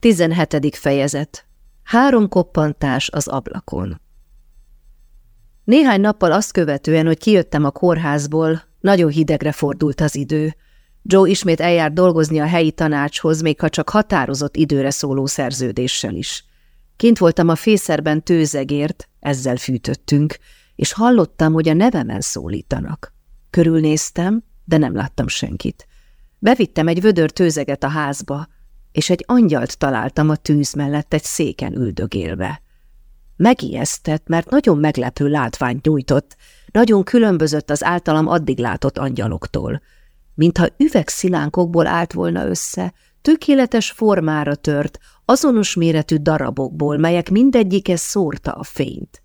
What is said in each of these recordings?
17. fejezet Három koppantás az ablakon Néhány nappal azt követően, hogy kijöttem a kórházból, nagyon hidegre fordult az idő. Joe ismét eljárt dolgozni a helyi tanácshoz, még ha csak határozott időre szóló szerződéssel is. Kint voltam a fészerben tőzegért, ezzel fűtöttünk, és hallottam, hogy a nevemen szólítanak. Körülnéztem, de nem láttam senkit. Bevittem egy vödör tőzeget a házba, és egy angyalt találtam a tűz mellett egy széken üldögélve. Megijesztett, mert nagyon meglepő látványt nyújtott, nagyon különbözött az általam addig látott angyaloktól. Mintha üvegszilánkokból állt volna össze, tökéletes formára tört, azonos méretű darabokból, melyek mindegyike szórta a fényt.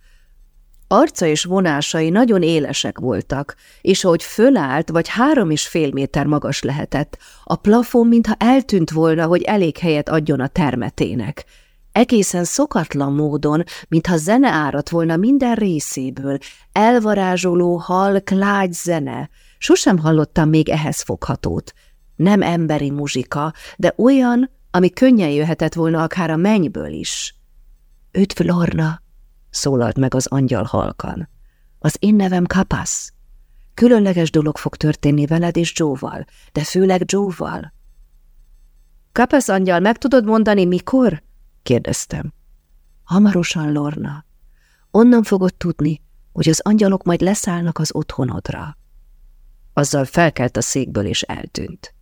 Arca és vonásai nagyon élesek voltak, és ahogy fölállt, vagy három és fél méter magas lehetett, a plafon mintha eltűnt volna, hogy elég helyet adjon a termetének. Egészen szokatlan módon, mintha zene árat volna minden részéből, elvarázsoló, halk, lágy zene. Sosem hallottam még ehhez foghatót. Nem emberi muzsika, de olyan, ami könnyen jöhetett volna akár a mennyből is. – Üdv, Lorna! Szólalt meg az angyal halkan. Az én nevem Kapasz. Különleges dolog fog történni veled és Joe-val, de főleg Joe-val. Kapasz angyal, meg tudod mondani, mikor? kérdeztem. Hamarosan, Lorna. Onnan fogod tudni, hogy az angyalok majd leszállnak az otthonodra. Azzal felkelt a székből és eltűnt.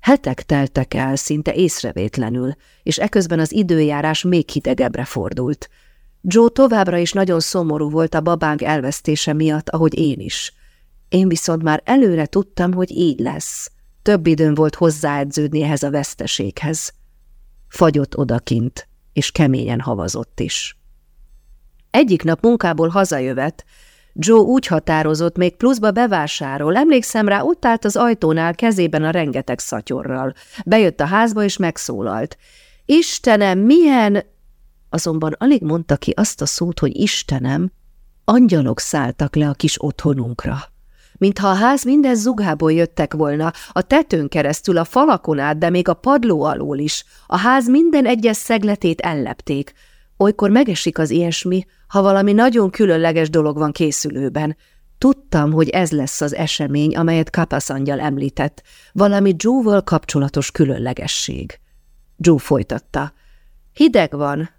Hetek teltek el szinte észrevétlenül, és eközben az időjárás még hidegebbre fordult, Joe továbbra is nagyon szomorú volt a babánk elvesztése miatt, ahogy én is. Én viszont már előre tudtam, hogy így lesz. Több időm volt hozzáedződni ehhez a veszteséghez. Fagyott odakint, és keményen havazott is. Egyik nap munkából hazajövet, Joe úgy határozott, még pluszba bevásárol. Emlékszem rá, ott állt az ajtónál kezében a rengeteg szatyorral. Bejött a házba, és megszólalt. Istenem, milyen azonban alig mondta ki azt a szót, hogy Istenem, angyalok szálltak le a kis otthonunkra. Mintha a ház minden zugából jöttek volna, a tetőn keresztül, a falakon át, de még a padló alól is. A ház minden egyes szegletét ellepték. Olykor megesik az ilyesmi, ha valami nagyon különleges dolog van készülőben. Tudtam, hogy ez lesz az esemény, amelyet Kapasz angyal említett, valami Joe-val kapcsolatos különlegesség. Joe folytatta. Hideg van,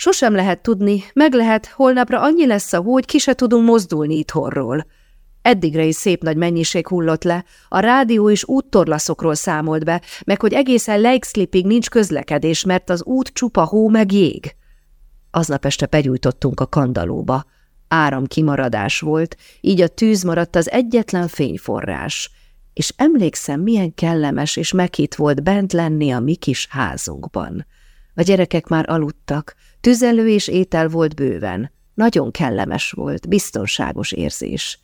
Sosem lehet tudni, meg lehet, holnapra annyi lesz a hó, hogy ki se tudunk mozdulni itthonról. Eddigre is szép nagy mennyiség hullott le, a rádió is úttorlaszokról számolt be, meg hogy egészen Lake nincs közlekedés, mert az út csupa hó meg jég. Aznap este begyújtottunk a kandalóba. Áram kimaradás volt, így a tűz maradt az egyetlen fényforrás, és emlékszem, milyen kellemes és meghitt volt bent lenni a mi kis házunkban. A gyerekek már aludtak, tüzelő és étel volt bőven. Nagyon kellemes volt, biztonságos érzés.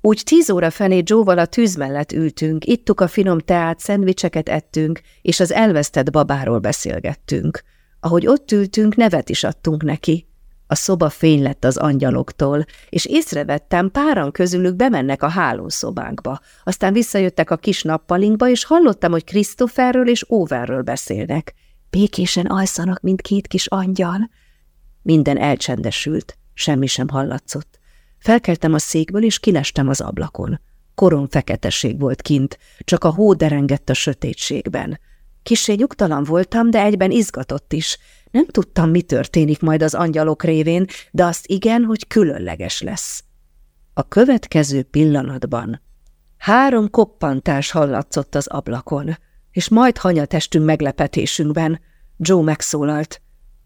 Úgy tíz óra fené Joe-val a tűz mellett ültünk, ittuk a finom teát, szendvicseket ettünk, és az elvesztett babáról beszélgettünk. Ahogy ott ültünk, nevet is adtunk neki. A szoba fény lett az angyaloktól, és észrevettem, páran közülük bemennek a hálószobánkba. Aztán visszajöttek a kis nappalinkba, és hallottam, hogy Christopherről és Overről beszélnek. Békésen alszanak, mint két kis angyal. Minden elcsendesült, semmi sem hallatszott. Felkeltem a székből, és kilestem az ablakon. Korom feketesség volt kint, csak a hó derengett a sötétségben. Kissé nyugtalan voltam, de egyben izgatott is. Nem tudtam, mi történik majd az angyalok révén, de azt igen, hogy különleges lesz. A következő pillanatban három koppantás hallatszott az ablakon és majd hanyatestünk meglepetésünkben. Joe megszólalt.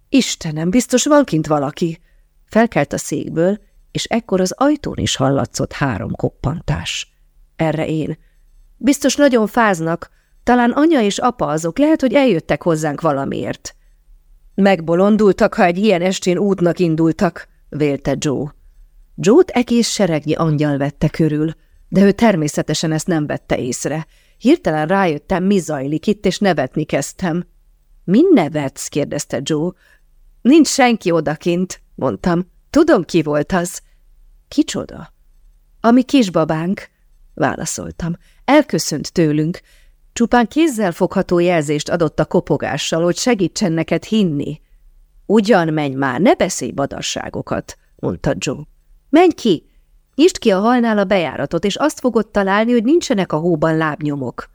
Istenem, biztos van kint valaki. Felkelt a székből, és ekkor az ajtón is hallatszott három koppantás. Erre én. Biztos nagyon fáznak, talán anya és apa azok, lehet, hogy eljöttek hozzánk valamiért. Megbolondultak, ha egy ilyen estén útnak indultak, vélte Joe. Joe-t egész seregnyi angyal vette körül, de ő természetesen ezt nem vette észre, Hirtelen rájöttem, mi zajlik itt, és nevetni kezdtem. – Mi nevetsz? – kérdezte Joe. – Nincs senki odakint – mondtam. – Tudom, ki volt az. – Kicsoda? – A mi kisbabánk – válaszoltam. Elköszönt tőlünk. Csupán kézzel fogható jelzést adott a kopogással, hogy segítsen neked hinni. Ugyan menj már, ne beszélj badasságokat, mondta Joe. Menj ki! Nyisd ki a halnál a bejáratot, és azt fogod találni, hogy nincsenek a hóban lábnyomok.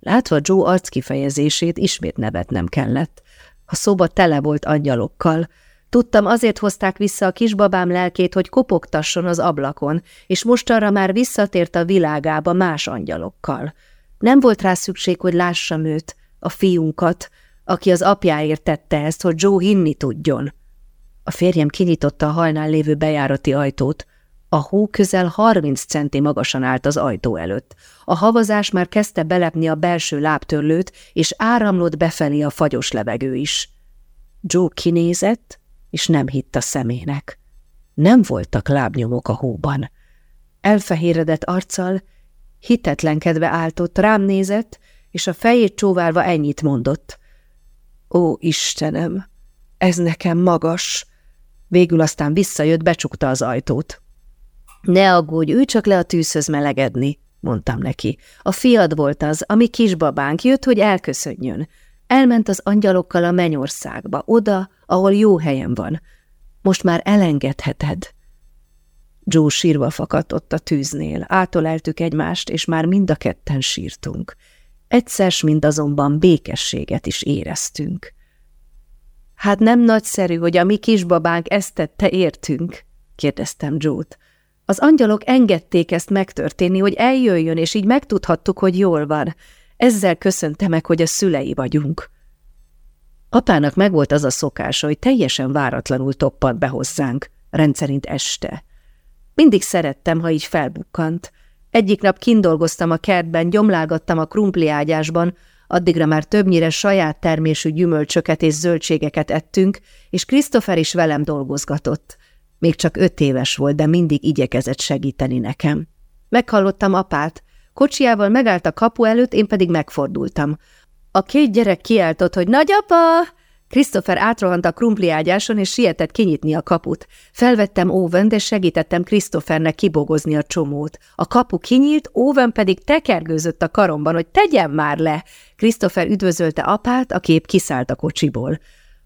Látva Joe arckifejezését, ismét nevetnem kellett. A szoba tele volt angyalokkal. Tudtam, azért hozták vissza a kisbabám lelkét, hogy kopogtasson az ablakon, és mostanra már visszatért a világába más angyalokkal. Nem volt rá szükség, hogy lássam őt, a fiunkat, aki az apjáért tette ezt, hogy Joe hinni tudjon. A férjem kinyitotta a halnál lévő bejárati ajtót. A hó közel harminc centi magasan állt az ajtó előtt. A havazás már kezdte belepni a belső lábtörlőt, és áramlott befelé a fagyos levegő is. Joe kinézett, és nem hitt a szemének. Nem voltak lábnyomok a hóban. Elfehéredett arccal, hitetlenkedve áltott, rám nézett, és a fejét csóválva ennyit mondott. Ó, Istenem, ez nekem magas! Végül aztán visszajött, becsukta az ajtót. Ne aggódj, ülj csak le a tűzhöz melegedni, mondtam neki. A fiad volt az, ami kisbabánk jött, hogy elköszönjön. Elment az angyalokkal a mennyországba, oda, ahol jó helyen van. Most már elengedheted. Joe sírva fakadt a tűznél, átoleltük egymást, és már mind a ketten sírtunk. Egyszer mind azonban békességet is éreztünk. Hát nem nagyszerű, hogy a mi kisbabánk ezt tette értünk? kérdeztem Joe-t. Az angyalok engedték ezt megtörténni, hogy eljöjjön, és így megtudhattuk, hogy jól van. Ezzel köszönte meg, hogy a szülei vagyunk. Apának megvolt az a szokása, hogy teljesen váratlanul toppant be hozzánk, rendszerint este. Mindig szerettem, ha így felbukkant. Egyik nap kindolgoztam a kertben, gyomlálgattam a krumpliágyásban, addigra már többnyire saját termésű gyümölcsöket és zöldségeket ettünk, és Christopher is velem dolgozgatott. Még csak öt éves volt, de mindig igyekezett segíteni nekem. Meghallottam apát. Kocsiával megállt a kapu előtt, én pedig megfordultam. A két gyerek kiáltott, hogy nagyapa! Christopher átrohant a krumpliágyáson, és sietett kinyitni a kaput. Felvettem Owen, de segítettem Christophernek kibogozni a csomót. A kapu kinyílt, Owen pedig tekergőzött a karomban, hogy tegyen már le. Christopher üdvözölte apát, a kép kiszállt a kocsiból.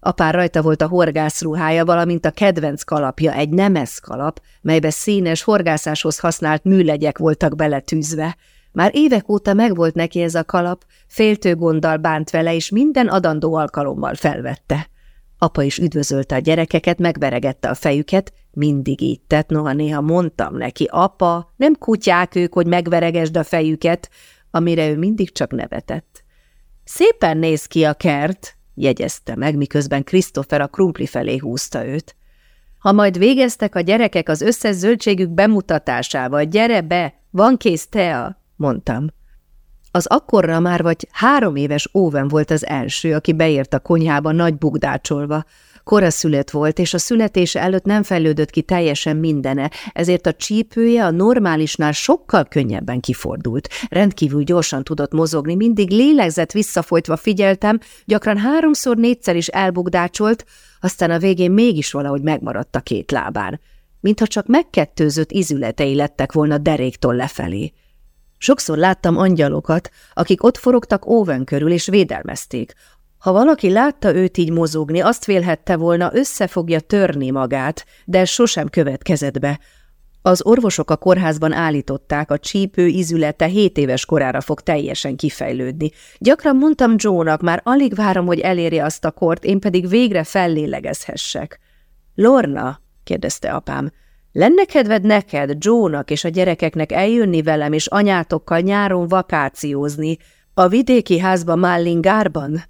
Apár rajta volt a horgászruhája, valamint a kedvenc kalapja, egy nemes kalap, melybe színes, horgászáshoz használt műlegyek voltak beletűzve. Már évek óta megvolt neki ez a kalap, féltő gonddal bánt vele, és minden adandó alkalommal felvette. Apa is üdvözölte a gyerekeket, megveregette a fejüket, mindig így tett, noha néha mondtam neki, apa, nem kutyák ők, hogy megveregesd a fejüket, amire ő mindig csak nevetett. Szépen néz ki a kert, jegyezte meg, miközben Christopher a krumpli felé húzta őt. Ha majd végeztek a gyerekek az összes zöldségük bemutatásával, gyere be, van kész tea, mondtam. Az akkorra már vagy három éves óven volt az első, aki beért a konyhába nagy bugdácsolva. Koraszület volt, és a születése előtt nem fejlődött ki teljesen mindene, ezért a csípője a normálisnál sokkal könnyebben kifordult. Rendkívül gyorsan tudott mozogni, mindig lélegzett visszafolytva figyeltem, gyakran háromszor-négyszer is elbugdácsolt, aztán a végén mégis valahogy megmaradt a két lábán. Mintha csak megkettőzött izületei lettek volna deréktól lefelé. Sokszor láttam angyalokat, akik ott forogtak óven körül és védelmezték. Ha valaki látta őt így mozogni, azt vélhette volna, össze fogja törni magát, de sosem következett be. Az orvosok a kórházban állították, a csípő izülete hét éves korára fog teljesen kifejlődni. Gyakran mondtam Joe-nak, már alig várom, hogy elérje azt a kort, én pedig végre fellélegezhessek. Lorna, kérdezte apám, lenne kedved neked, Jónak és a gyerekeknek eljönni velem és anyátokkal nyáron vakációzni, a vidéki házba Mallingárban?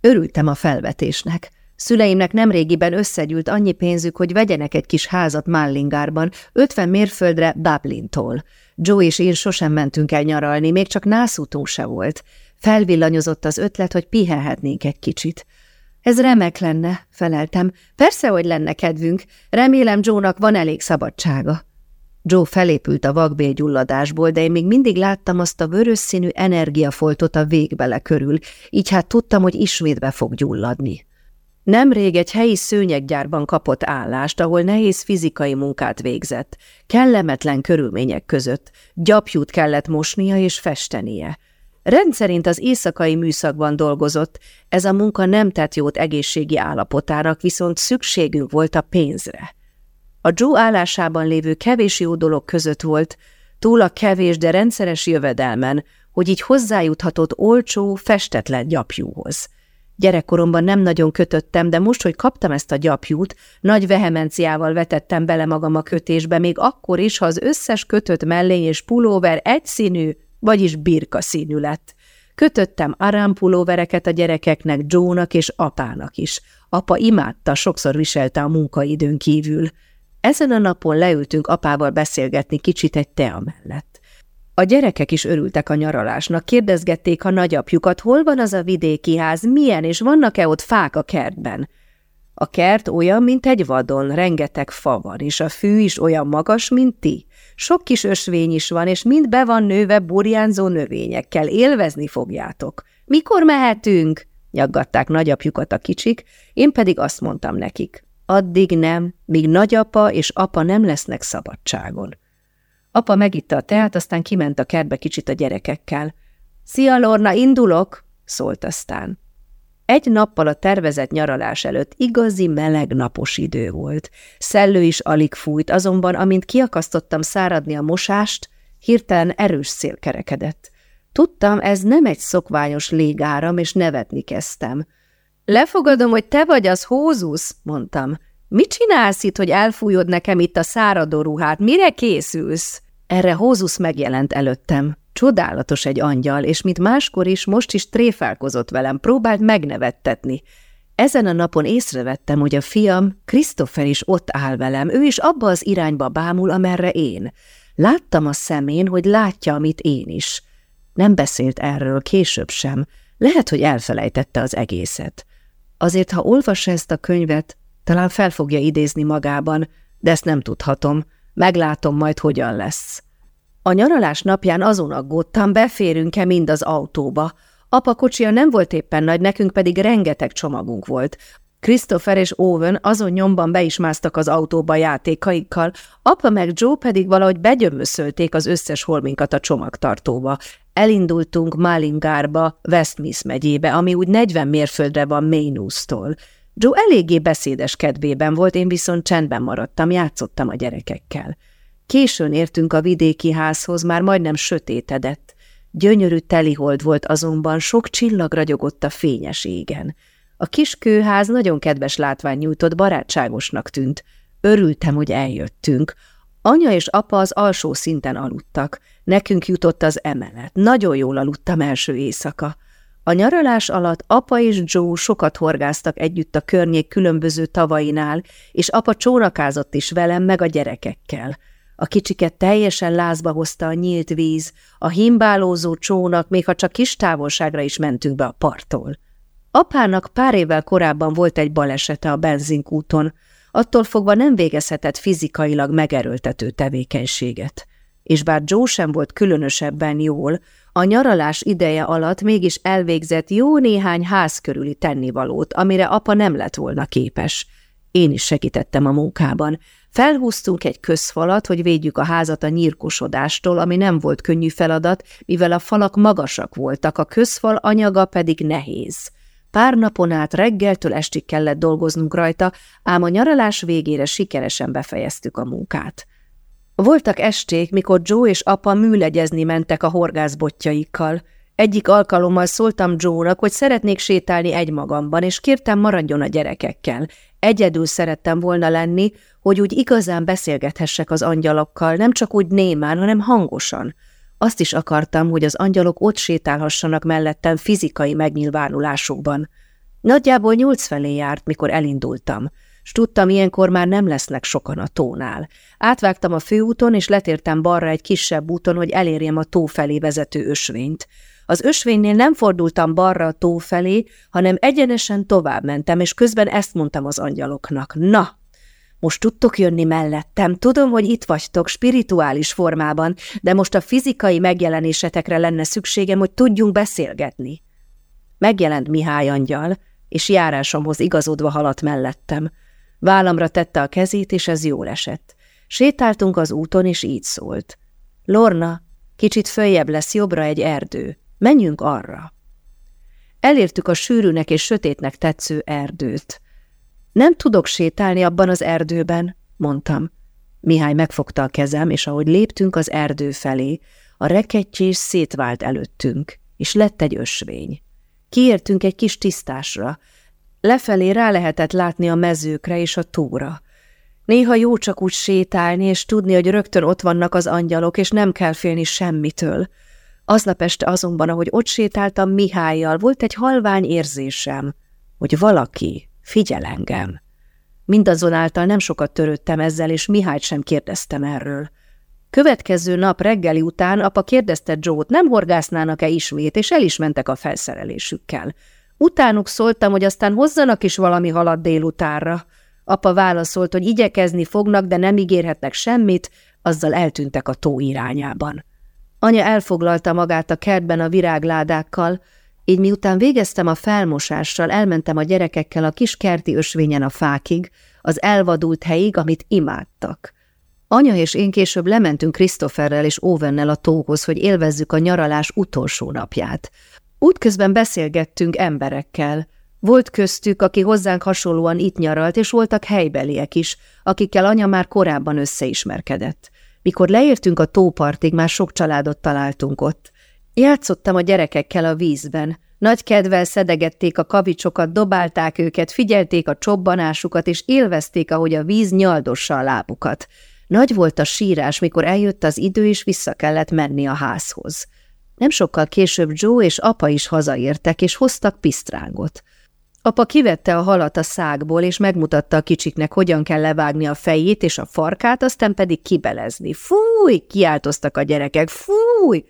Örültem a felvetésnek. Szüleimnek nemrégiben összegyűlt annyi pénzük, hogy vegyenek egy kis házat Mallingárban, 50 mérföldre Dublintól. Joe és én sosem mentünk el nyaralni, még csak nászútunk se volt. Felvillanyozott az ötlet, hogy pihenhetnénk egy kicsit. Ez remek lenne, feleltem. Persze, hogy lenne kedvünk. Remélem Joe-nak van elég szabadsága. Joe felépült a vakbélgyulladásból, de én még mindig láttam azt a vörös színű energiafoltot a végbele körül, így hát tudtam, hogy ismét be fog gyulladni. Nemrég egy helyi szőnyeggyárban kapott állást, ahol nehéz fizikai munkát végzett, kellemetlen körülmények között, gyapjút kellett mosnia és festenie. Rendszerint az éjszakai műszakban dolgozott, ez a munka nem tett jót egészségi állapotának, viszont szükségünk volt a pénzre. A Joe állásában lévő kevés jó dolog között volt, túl a kevés, de rendszeres jövedelmen, hogy így hozzájuthatott olcsó, festetlen gyapjúhoz. Gyerekkoromban nem nagyon kötöttem, de most, hogy kaptam ezt a gyapjút, nagy vehemenciával vetettem bele magam a kötésbe, még akkor is, ha az összes kötött mellény és pulóver egyszínű, vagyis birka színű lett. Kötöttem arámpulóvereket a gyerekeknek, Jónak és apának is. Apa imádta, sokszor viselte a munkaidőn kívül. Ezen a napon leültünk apával beszélgetni kicsit egy tea mellett. A gyerekek is örültek a nyaralásnak, kérdezgették a nagyapjukat, hol van az a vidéki ház, milyen, és vannak-e ott fák a kertben. A kert olyan, mint egy vadon, rengeteg fa van, és a fű is olyan magas, mint ti. Sok kis ösvény is van, és mind be van nőve burjánzó növényekkel, élvezni fogjátok. Mikor mehetünk? nyaggatták nagyapjukat a kicsik, én pedig azt mondtam nekik. Addig nem, míg nagyapa és apa nem lesznek szabadságon. Apa megitta a teát, aztán kiment a kertbe kicsit a gyerekekkel. – Szia, Lorna, indulok! – szólt aztán. Egy nappal a tervezett nyaralás előtt igazi meleg napos idő volt. Szellő is alig fújt, azonban amint kiakasztottam száradni a mosást, hirtelen erős szél kerekedett. Tudtam, ez nem egy szokványos légáram, és nevetni kezdtem. Lefogadom, hogy te vagy az Hózusz, mondtam. Mit csinálsz itt, hogy elfújod nekem itt a száradó ruhát? Mire készülsz? Erre Hózusz megjelent előttem. Csodálatos egy angyal, és mint máskor is, most is tréfálkozott velem, próbált megnevettetni. Ezen a napon észrevettem, hogy a fiam, Krisztofer is ott áll velem, ő is abba az irányba bámul, amerre én. Láttam a szemén, hogy látja, amit én is. Nem beszélt erről később sem, lehet, hogy elfelejtette az egészet. Azért, ha olvassa ezt a könyvet, talán fel fogja idézni magában, de ezt nem tudhatom, meglátom majd, hogyan lesz. A nyaralás napján azon aggódtam, beférünk-e mind az autóba. Apa kocsia nem volt éppen nagy, nekünk pedig rengeteg csomagunk volt. Christopher és Owen azon nyomban be is másztak az autóba játékaikkal, apa meg Joe pedig valahogy begyömöszölték az összes holminkat a csomagtartóba. Elindultunk Malingárba, Westmiss megyébe, ami úgy 40 mérföldre van Maynooth-tól. Joe eléggé beszédes kedvében volt, én viszont csendben maradtam, játszottam a gyerekekkel. Későn értünk a vidéki házhoz, már majdnem sötétedett. Gyönyörű telihold volt azonban, sok csillag ragyogott a fényes égen. A kis kőház nagyon kedves látvány nyújtott, barátságosnak tűnt. Örültem, hogy eljöttünk. Anya és apa az alsó szinten aludtak. Nekünk jutott az emelet. Nagyon jól aludtam első éjszaka. A nyaralás alatt apa és Joe sokat horgáztak együtt a környék különböző tavainál, és apa csónakázott is velem meg a gyerekekkel. A kicsiket teljesen lázba hozta a nyílt víz, a himbálózó csónak, még ha csak kis távolságra is mentünk be a parttól. Apának pár évvel korábban volt egy balesete a benzinkúton, attól fogva nem végezhetett fizikailag megerőltető tevékenységet. És bár Joe sem volt különösebben jól, a nyaralás ideje alatt mégis elvégzett jó néhány ház körüli tennivalót, amire apa nem lett volna képes. Én is segítettem a munkában, Felhúztunk egy közfalat, hogy védjük a házat a nyírkosodástól, ami nem volt könnyű feladat, mivel a falak magasak voltak, a közfal anyaga pedig nehéz. Pár napon át reggeltől estig kellett dolgoznunk rajta, ám a nyaralás végére sikeresen befejeztük a munkát. Voltak esték, mikor Joe és apa műlegyezni mentek a horgászbotjaikkal. Egyik alkalommal szóltam Joe-nak, hogy szeretnék sétálni egymagamban, és kértem maradjon a gyerekekkel. Egyedül szerettem volna lenni, hogy úgy igazán beszélgethessek az angyalokkal, nem csak úgy némán, hanem hangosan. Azt is akartam, hogy az angyalok ott sétálhassanak mellettem fizikai megnyilvánulásukban. Nagyjából nyolc felé járt, mikor elindultam, s tudtam, ilyenkor már nem lesznek sokan a tónál. Átvágtam a főúton, és letértem balra egy kisebb úton, hogy elérjem a tó felé vezető ösvényt. Az ösvénynél nem fordultam balra a tó felé, hanem egyenesen tovább mentem, és közben ezt mondtam az angyaloknak. Na, most tudtok jönni mellettem, tudom, hogy itt vagytok spirituális formában, de most a fizikai megjelenésetekre lenne szükségem, hogy tudjunk beszélgetni. Megjelent Mihály angyal, és járásomhoz igazodva haladt mellettem. Vállamra tette a kezét, és ez jól esett. Sétáltunk az úton, és így szólt. Lorna, kicsit följebb lesz jobbra egy erdő. Menjünk arra. Elértük a sűrűnek és sötétnek tetsző erdőt. Nem tudok sétálni abban az erdőben, mondtam. Mihály megfogta a kezem, és ahogy léptünk az erdő felé, a rekettyés szétvált előttünk, és lett egy ösvény. Kiértünk egy kis tisztásra. Lefelé rá lehetett látni a mezőkre és a tóra. Néha jó csak úgy sétálni, és tudni, hogy rögtön ott vannak az angyalok, és nem kell félni semmitől. Aznap este azonban, ahogy ott sétáltam Mihályjal, volt egy halvány érzésem, hogy valaki figyel engem. Mindazonáltal nem sokat törődtem ezzel, és Mihályt sem kérdeztem erről. Következő nap reggeli után apa kérdezte Joe-t, nem horgásznának-e ismét, és el is mentek a felszerelésükkel. Utánuk szóltam, hogy aztán hozzanak is valami halat délutánra. Apa válaszolt, hogy igyekezni fognak, de nem ígérhetnek semmit, azzal eltűntek a tó irányában. Anya elfoglalta magát a kertben a virágládákkal, így miután végeztem a felmosással, elmentem a gyerekekkel a kis kerti ösvényen a fákig, az elvadult helyig, amit imádtak. Anya és én később lementünk Christopherrel és Ovennel a tóhoz, hogy élvezzük a nyaralás utolsó napját. Útközben beszélgettünk emberekkel. Volt köztük, aki hozzánk hasonlóan itt nyaralt, és voltak helybeliek is, akikkel anya már korábban összeismerkedett. Mikor leértünk a tópartig, már sok családot találtunk ott. Játszottam a gyerekekkel a vízben. Nagy kedvel szedegették a kavicsokat, dobálták őket, figyelték a csobbanásukat, és élvezték, ahogy a víz nyaldossa a lábukat. Nagy volt a sírás, mikor eljött az idő, és vissza kellett menni a házhoz. Nem sokkal később Joe és apa is hazaértek, és hoztak pisztrángot. Apa kivette a halat a szágból, és megmutatta a kicsiknek, hogyan kell levágni a fejét és a farkát, aztán pedig kibelezni. Fúj! kiáltoztak a gyerekek. Fúj!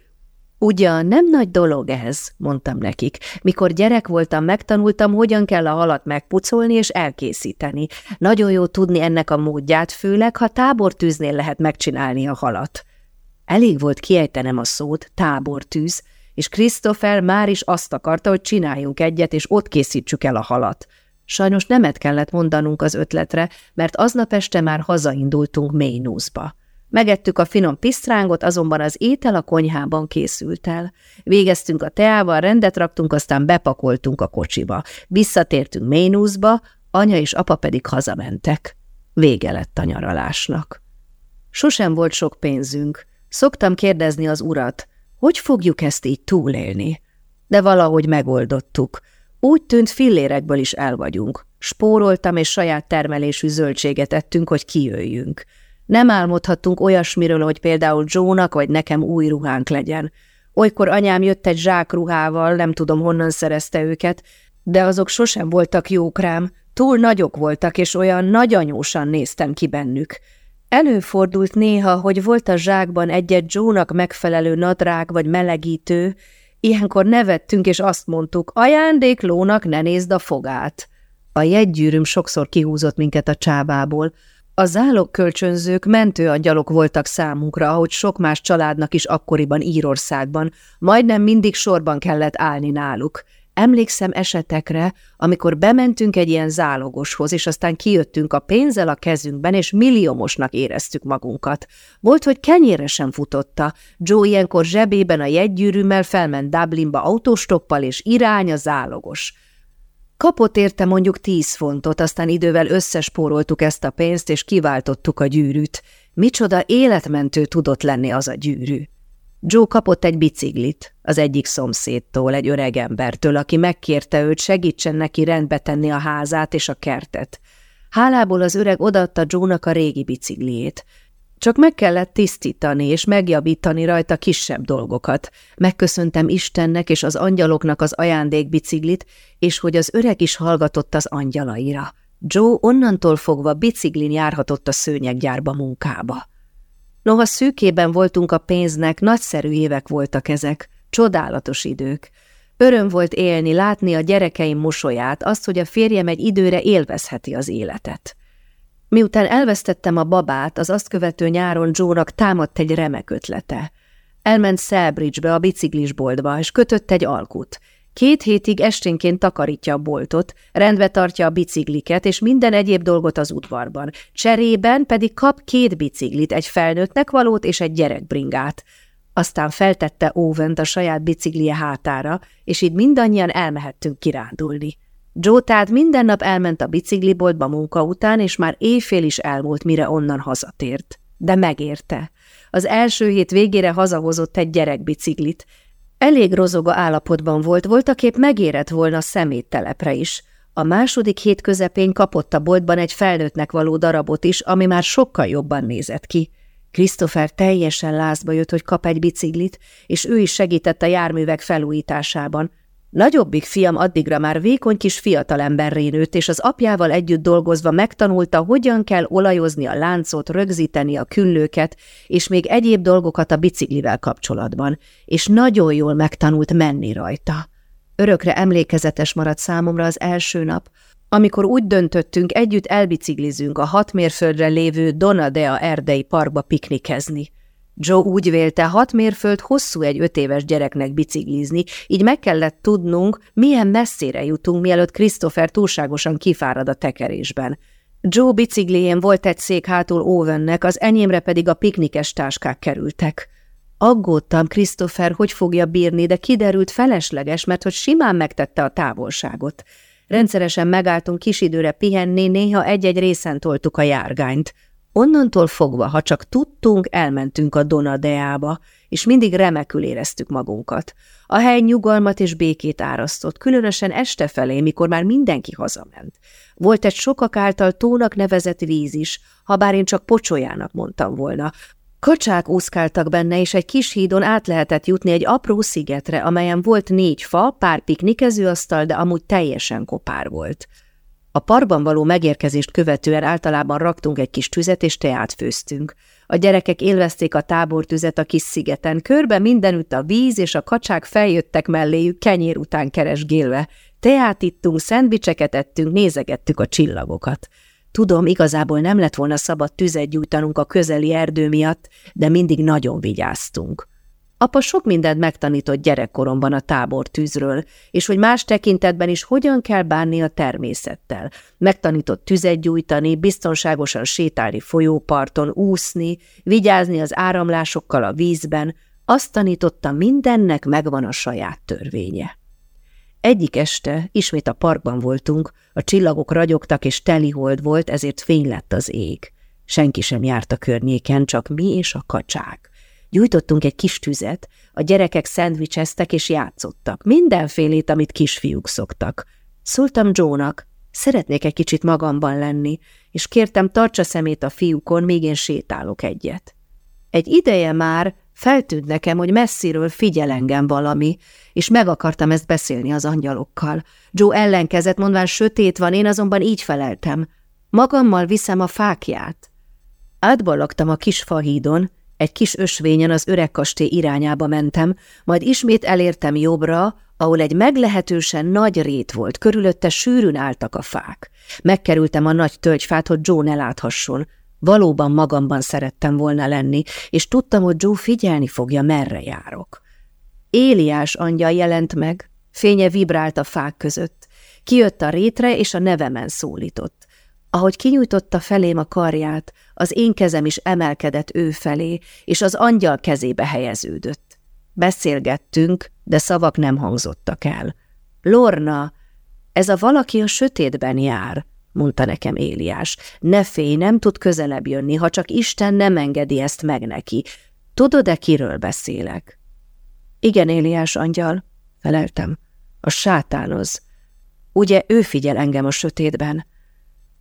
Ugyan nem nagy dolog ez, mondtam nekik. Mikor gyerek voltam, megtanultam, hogyan kell a halat megpucolni és elkészíteni. Nagyon jó tudni ennek a módját, főleg, ha tábortűznél lehet megcsinálni a halat. Elég volt kiejtenem a szót, tábortűz, és Christopher már is azt akarta, hogy csináljunk egyet, és ott készítsük el a halat. Sajnos nemet kellett mondanunk az ötletre, mert aznap este már hazaindultunk Maynoothba. Megettük a finom pisztrángot, azonban az étel a konyhában készült el. Végeztünk a teával, rendet raktunk, aztán bepakoltunk a kocsiba. Visszatértünk Maynoothba, anya és apa pedig hazamentek. Vége lett a nyaralásnak. Sosem volt sok pénzünk. Szoktam kérdezni az urat, hogy fogjuk ezt így túlélni? De valahogy megoldottuk. Úgy tűnt fillérekből is el vagyunk. Spóroltam és saját termelésű zöldséget ettünk, hogy kijöjjünk. Nem álmodhattunk olyasmiről, hogy például Jónak vagy nekem új ruhánk legyen. Olykor anyám jött egy zsák ruhával, nem tudom honnan szerezte őket, de azok sosem voltak jók rám, túl nagyok voltak, és olyan nagyanyósan néztem ki bennük. Előfordult néha, hogy volt a zsákban egy-egy Jónak megfelelő nadrág vagy melegítő, ilyenkor nevettünk, és azt mondtuk, ajándéklónak ne nézd a fogát. A jegygyűrűm sokszor kihúzott minket a csábából, a zálogkölcsönzők mentőangyalok voltak számunkra, ahogy sok más családnak is akkoriban Írországban, majdnem mindig sorban kellett állni náluk. Emlékszem esetekre, amikor bementünk egy ilyen zálogoshoz, és aztán kijöttünk a pénzzel a kezünkben, és milliómosnak éreztük magunkat. Volt, hogy kenyére sem futotta. Joe ilyenkor zsebében a jegygyűrűmmel felment Dublinba autóstoppal, és irány a zálogos. Kapott érte mondjuk tíz fontot, aztán idővel összespóroltuk ezt a pénzt, és kiváltottuk a gyűrűt. Micsoda életmentő tudott lenni az a gyűrű. Joe kapott egy biciklit az egyik szomszédtól, egy öreg embertől, aki megkérte őt, segítsen neki rendbe tenni a házát és a kertet. Hálából az öreg odaadta Joe-nak a régi bicikliét. Csak meg kellett tisztítani és megjavítani rajta kisebb dolgokat. Megköszöntem Istennek és az angyaloknak az ajándékbiciklit, és hogy az öreg is hallgatott az angyalaira. Joe onnantól fogva biciklin járhatott a szőnyeggyárba munkába. Noha szűkében voltunk a pénznek, nagyszerű évek voltak ezek, csodálatos idők. Öröm volt élni, látni a gyerekeim mosolyát, azt, hogy a férjem egy időre élvezheti az életet. Miután elvesztettem a babát, az azt követő nyáron Joe-nak támadt egy remek ötlete. Elment Selbridge-be a biciklisboltba, és kötött egy alkut. Két hétig esténként takarítja a boltot, rendbe tartja a bicikliket és minden egyéb dolgot az udvarban. Cserében pedig kap két biciklit, egy felnőttnek valót és egy gyerekbringát. Aztán feltette Óvent a saját biciklije hátára, és így mindannyian elmehettünk kirándulni. Joe tehát minden nap elment a bicikliboltba munka után, és már éjfél is elmúlt, mire onnan hazatért. De megérte. Az első hét végére hazahozott egy gyerekbiciklit. Elég rozoga állapotban volt, voltaképp megérett volna szeméttelepre is. A második hét közepén kapott a boltban egy felnőttnek való darabot is, ami már sokkal jobban nézett ki. Christopher teljesen lázba jött, hogy kap egy biciklit, és ő is segített a járművek felújításában. Nagyobbik fiam addigra már vékony kis fiatalemberré nőtt, és az apjával együtt dolgozva megtanulta, hogyan kell olajozni a láncot, rögzíteni a küllőket, és még egyéb dolgokat a biciklivel kapcsolatban, és nagyon jól megtanult menni rajta. Örökre emlékezetes maradt számomra az első nap, amikor úgy döntöttünk, együtt elbiciklizünk a hat mérföldre lévő Donadea erdei parkba piknikezni. Joe úgy vélte, hat mérföld hosszú egy öt éves gyereknek biciklizni, így meg kellett tudnunk, milyen messzire jutunk, mielőtt Christopher túlságosan kifárad a tekerésben. Joe biciklién volt egy szék hátul Owennek, az enyémre pedig a piknikes táskák kerültek. Aggódtam Christopher, hogy fogja bírni, de kiderült felesleges, mert hogy simán megtette a távolságot. Rendszeresen megálltunk kis időre pihenni, néha egy-egy részen toltuk a járgányt. Onnantól fogva, ha csak tudtunk, elmentünk a Donadeába, és mindig remekül éreztük magunkat. A hely nyugalmat és békét árasztott, különösen este felé, mikor már mindenki hazament. Volt egy sokak által tónak nevezett víz is, ha bár én csak pocsolyának mondtam volna. Kacsák úszkáltak benne, és egy kis hídon át lehetett jutni egy apró szigetre, amelyen volt négy fa, pár piknikezőasztal, de amúgy teljesen kopár volt. A parkban való megérkezést követően általában raktunk egy kis tüzet, és teát főztünk. A gyerekek élvezték a tábortüzet a kis szigeten, körbe mindenütt a víz, és a kacsák feljöttek melléjük kenyér után keresgélve. Teát ittunk, szendvicseket ettünk, nézegettük a csillagokat. Tudom, igazából nem lett volna szabad tüzet gyújtanunk a közeli erdő miatt, de mindig nagyon vigyáztunk. Apa sok mindent megtanított gyerekkoromban a tábor tűzről, és hogy más tekintetben is hogyan kell bánni a természettel. Megtanított tüzet gyújtani, biztonságosan sétálni folyóparton, úszni, vigyázni az áramlásokkal a vízben, azt tanította, mindennek megvan a saját törvénye. Egyik este ismét a parkban voltunk, a csillagok ragyogtak és telihold volt, ezért fény lett az ég. Senki sem járt a környéken, csak mi és a kacsák. Gyújtottunk egy kis tüzet, a gyerekek szendvicseztek és játszottak, mindenfélét, amit kisfiúk szoktak. Szóltam Jónak, szeretnék egy kicsit magamban lenni, és kértem, tartsa szemét a fiúkon, még én sétálok egyet. Egy ideje már feltűnt nekem, hogy messziről figyel engem valami, és meg akartam ezt beszélni az angyalokkal. Joe ellenkezett, mondván sötét van, én azonban így feleltem. Magammal viszem a fákját. Átballagtam a kis fahídon, egy kis ösvényen az öreg kastély irányába mentem, majd ismét elértem jobbra, ahol egy meglehetősen nagy rét volt, körülötte sűrűn álltak a fák. Megkerültem a nagy tölgyfát, hogy Joe ne láthasson. Valóban magamban szerettem volna lenni, és tudtam, hogy Joe figyelni fogja, merre járok. Éliás angyal jelent meg, fénye vibrált a fák között. Kijött a rétre, és a nevemen szólított. Ahogy kinyújtotta felém a karját, az én kezem is emelkedett ő felé, és az angyal kezébe helyeződött. Beszélgettünk, de szavak nem hangzottak el. Lorna, ez a valaki a sötétben jár, mondta nekem Éliás. Ne félj, nem tud közelebb jönni, ha csak Isten nem engedi ezt meg neki. Tudod-e, kiről beszélek? Igen, Éliás angyal, feleltem. A sátánoz. Ugye ő figyel engem a sötétben?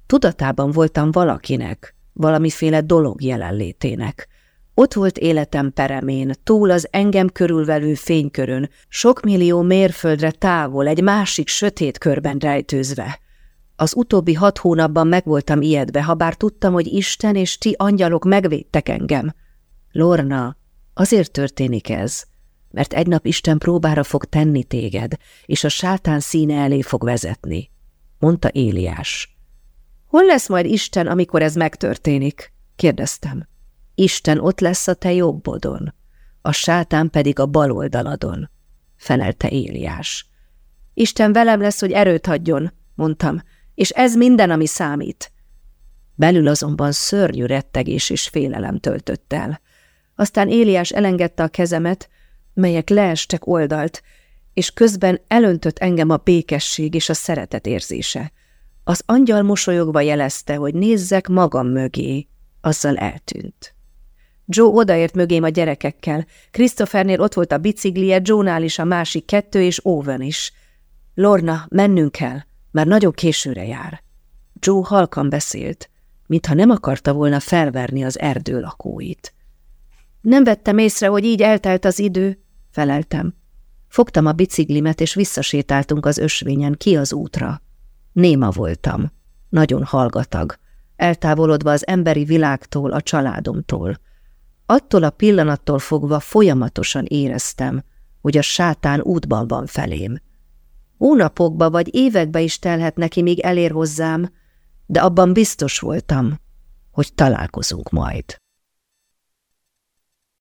Tudatában voltam valakinek, valamiféle dolog jelenlétének. Ott volt életem peremén, túl az engem körülvelő fénykörön, sok millió mérföldre távol, egy másik sötét körben rejtőzve. Az utóbbi hat hónapban megvoltam ijedve, ha bár tudtam, hogy Isten és ti angyalok megvédtek engem. Lorna, azért történik ez, mert egy nap Isten próbára fog tenni téged, és a sátán színe elé fog vezetni, mondta Éliás. Hol lesz majd Isten, amikor ez megtörténik? kérdeztem. Isten ott lesz a te jobbodon, a sátán pedig a bal oldaladon, felelte Éliás. Isten velem lesz, hogy erőt adjon, mondtam, és ez minden, ami számít. Belül azonban szörnyű rettegés és félelem töltött el. Aztán Éliás elengedte a kezemet, melyek leestek oldalt, és közben elöntött engem a békesség és a szeretet érzése. Az angyal mosolyogva jelezte, hogy nézzek magam mögé, azzal eltűnt. Joe odaért mögém a gyerekekkel. Christophernél ott volt a biciklije, Joe-nál is a másik kettő, és Owen is. Lorna, mennünk kell, már nagyon későre jár. Joe halkan beszélt, mintha nem akarta volna felverni az erdő lakóit. Nem vettem észre, hogy így eltelt az idő, feleltem. Fogtam a biciklimet, és visszasétáltunk az ösvényen ki az útra. Néma voltam, nagyon hallgatag, eltávolodva az emberi világtól, a családomtól. Attól a pillanattól fogva folyamatosan éreztem, hogy a sátán útban van felém. Hónapokba vagy évekbe is telhet neki, míg elér hozzám, de abban biztos voltam, hogy találkozunk majd.